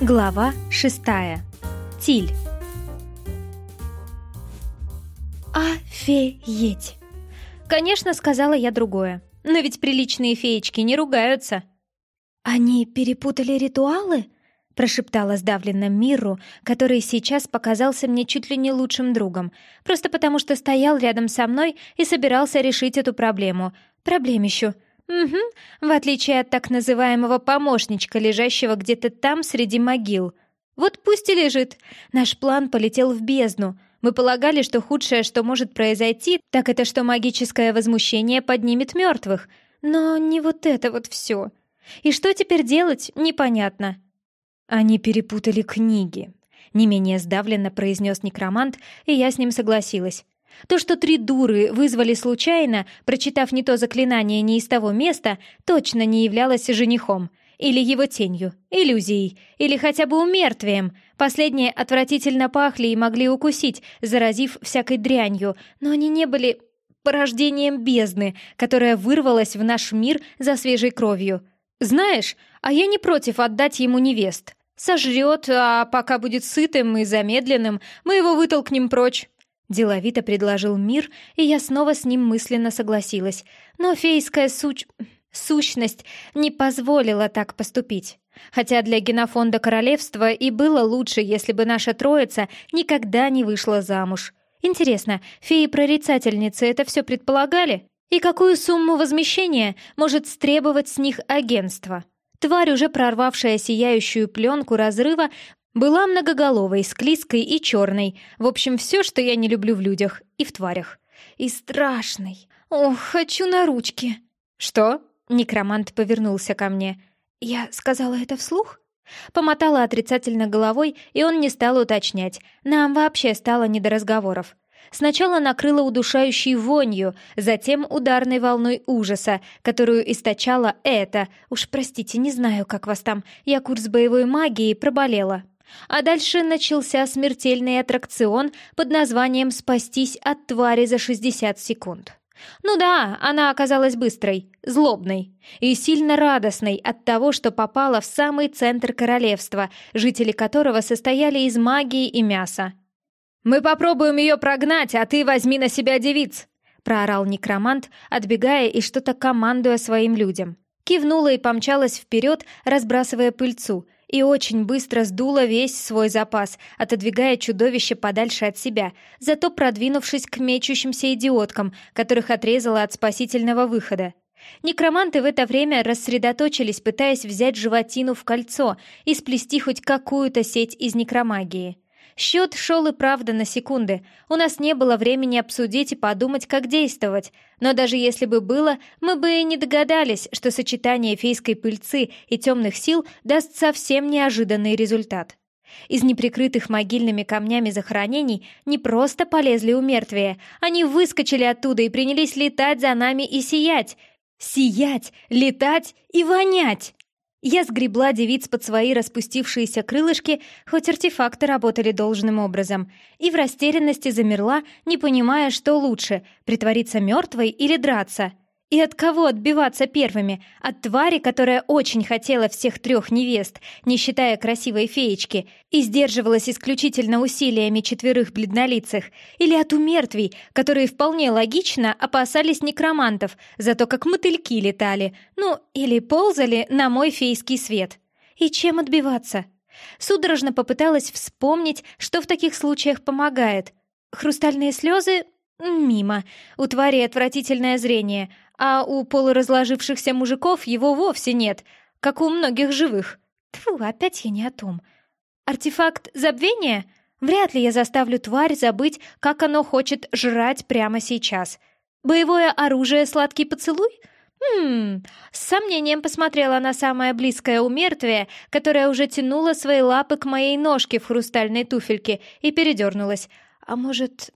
Глава шестая. Тиль. Офигеть! Конечно, сказала я другое. Но ведь приличные феечки не ругаются. Они перепутали ритуалы? прошептала сдавленно Миру, который сейчас показался мне чуть ли не лучшим другом, просто потому что стоял рядом со мной и собирался решить эту проблему. Проблемищу. Угу, в отличие от так называемого помощничка, лежащего где-то там среди могил. Вот пусть и лежит. Наш план полетел в бездну. Мы полагали, что худшее, что может произойти, так это что магическое возмущение поднимет мертвых. Но не вот это вот все. И что теперь делать, непонятно. Они перепутали книги. Не менее сдавленно произнес некромант, и я с ним согласилась. То, что три дуры вызвали случайно, прочитав не то заклинание не из того места, точно не являлось женихом. Или его тенью, иллюзией, или хотя бы умертвием. Последние отвратительно пахли и могли укусить, заразив всякой дрянью, но они не были порождением бездны, которая вырвалась в наш мир за свежей кровью. Знаешь, а я не против отдать ему невест. Сожрет, а пока будет сытым и замедленным, мы его вытолкнем прочь. Деловито предложил мир, и я снова с ним мысленно согласилась. Но фейская суч... сущность не позволила так поступить. Хотя для генофонда королевства и было лучше, если бы наша троица никогда не вышла замуж. Интересно, феи-прорицательницы это все предполагали? И какую сумму возмещения может стребовать с них агентство? Тварь, уже прорвавшая сияющую пленку разрыва, была многоголовой, склизкой и черной. В общем, все, что я не люблю в людях и в тварях. И страшной. Ох, хочу на ручки. Что? Некромант повернулся ко мне. Я сказала это вслух? Помотала отрицательно головой, и он не стал уточнять. Нам вообще стало не до разговоров. Сначала накрыло удушающей вонью, затем ударной волной ужаса, которую источала это. Уж простите, не знаю, как вас там. Я курс боевой магии проболела. А дальше начался смертельный аттракцион под названием «Спастись от твари за 60 секунд». Ну да, она оказалась быстрой, злобной и сильно радостной от того, что попала в самый центр королевства, жители которого состояли из магии и мяса. «Мы попробуем ее прогнать, а ты возьми на себя девиц!» — проорал некромант, отбегая и что-то командуя своим людям. Кивнула и помчалась вперед, разбрасывая пыльцу — и очень быстро сдула весь свой запас, отодвигая чудовище подальше от себя, зато продвинувшись к мечущимся идиоткам, которых отрезала от спасительного выхода. Некроманты в это время рассредоточились, пытаясь взять животину в кольцо и сплести хоть какую-то сеть из некромагии. Счет шел и правда на секунды. У нас не было времени обсудить и подумать, как действовать. Но даже если бы было, мы бы и не догадались, что сочетание фейской пыльцы и темных сил даст совсем неожиданный результат. Из неприкрытых могильными камнями захоронений не просто полезли у мертвия, они выскочили оттуда и принялись летать за нами и сиять. Сиять, летать и вонять! Я сгребла девиц под свои распустившиеся крылышки, хоть артефакты работали должным образом, и в растерянности замерла, не понимая, что лучше — притвориться мертвой или драться. И от кого отбиваться первыми? От твари, которая очень хотела всех трех невест, не считая красивой феечки, и сдерживалась исключительно усилиями четверых бледнолицых? Или от умертвий, которые вполне логично опасались некромантов, зато как мотыльки летали, ну, или ползали на мой фейский свет? И чем отбиваться? Судорожно попыталась вспомнить, что в таких случаях помогает. Хрустальные слезы Мимо. У твари отвратительное зрение, а у полуразложившихся мужиков его вовсе нет, как у многих живых. Тьфу, опять я не о том. Артефакт забвения? Вряд ли я заставлю тварь забыть, как оно хочет жрать прямо сейчас. Боевое оружие «Сладкий поцелуй»? Хм, с сомнением посмотрела на самое близкое умертвие, которое уже тянуло свои лапы к моей ножке в хрустальной туфельке и передернулась. А может,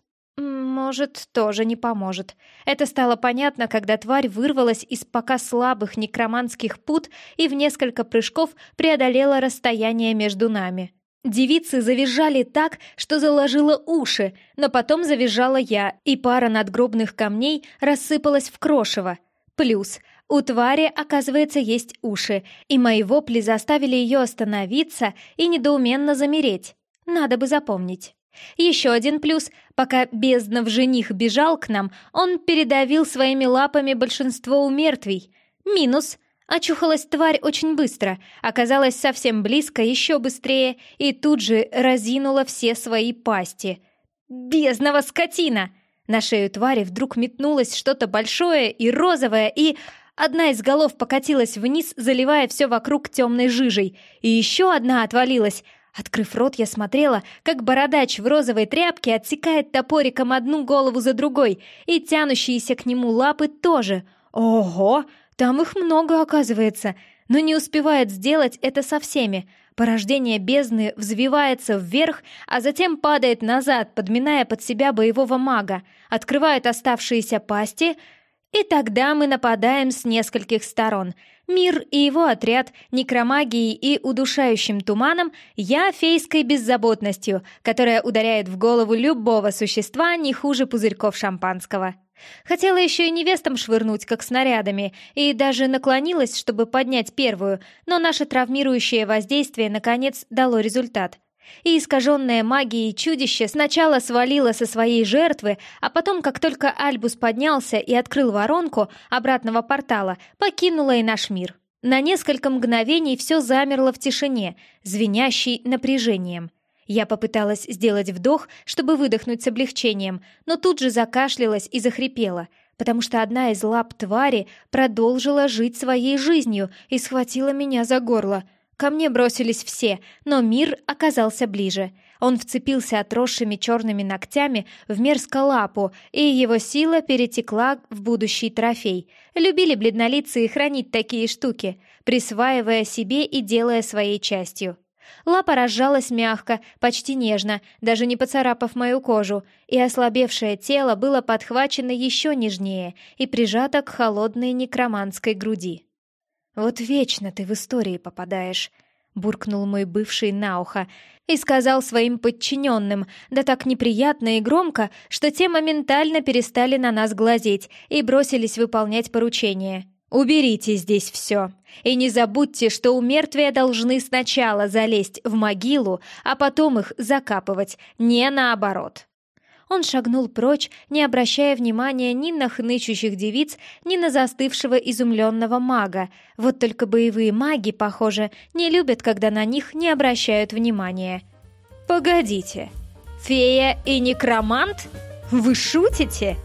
может, тоже не поможет. Это стало понятно, когда тварь вырвалась из пока слабых некроманских пут и в несколько прыжков преодолела расстояние между нами. Девицы завизжали так, что заложило уши, но потом завизжала я, и пара надгробных камней рассыпалась в крошево. Плюс У твари, оказывается, есть уши, и мои вопли заставили ее остановиться и недоуменно замереть. Надо бы запомнить. Еще один плюс. Пока безднов жених бежал к нам, он передавил своими лапами большинство умертвий. Минус. Очухалась тварь очень быстро, оказалась совсем близко, еще быстрее, и тут же разинула все свои пасти. «Бездного скотина!» На шею твари вдруг метнулось что-то большое и розовое, и... Одна из голов покатилась вниз, заливая все вокруг темной жижей, и еще одна отвалилась. Открыв рот, я смотрела, как бородач в розовой тряпке отсекает топориком одну голову за другой, и тянущиеся к нему лапы тоже. Ого! Там их много, оказывается, но не успевает сделать это со всеми. Порождение бездны взвивается вверх, а затем падает назад, подминая под себя боевого мага, открывает оставшиеся пасти, и тогда мы нападаем с нескольких сторон. Мир и его отряд некромагией и удушающим туманом, я фейской беззаботностью, которая ударяет в голову любого существа не хуже пузырьков шампанского. Хотела еще и невестам швырнуть, как снарядами, и даже наклонилась, чтобы поднять первую, но наше травмирующее воздействие, наконец, дало результат. И искаженное магией чудище сначала свалило со своей жертвы, а потом, как только Альбус поднялся и открыл воронку обратного портала, покинуло и наш мир. На несколько мгновений все замерло в тишине, звенящей напряжением. Я попыталась сделать вдох, чтобы выдохнуть с облегчением, но тут же закашлялась и захрипела, потому что одна из лап твари продолжила жить своей жизнью и схватила меня за горло. Ко мне бросились все, но мир оказался ближе. Он вцепился отросшими черными ногтями в мерзко-лапу, и его сила перетекла в будущий трофей. Любили бледнолицые хранить такие штуки, присваивая себе и делая своей частью. Лапа разжалась мягко, почти нежно, даже не поцарапав мою кожу, и ослабевшее тело было подхвачено еще нежнее и прижато к холодной некроманской груди. «Вот вечно ты в истории попадаешь», — буркнул мой бывший на ухо и сказал своим подчиненным, да так неприятно и громко, что те моментально перестали на нас глазеть и бросились выполнять поручение. Уберите здесь все. И не забудьте, что у мертвия должны сначала залезть в могилу, а потом их закапывать, не наоборот. Он шагнул прочь, не обращая внимания ни на хнычущих девиц, ни на застывшего изумленного мага. Вот только боевые маги, похоже, не любят, когда на них не обращают внимания. «Погодите, фея и некромант? Вы шутите?»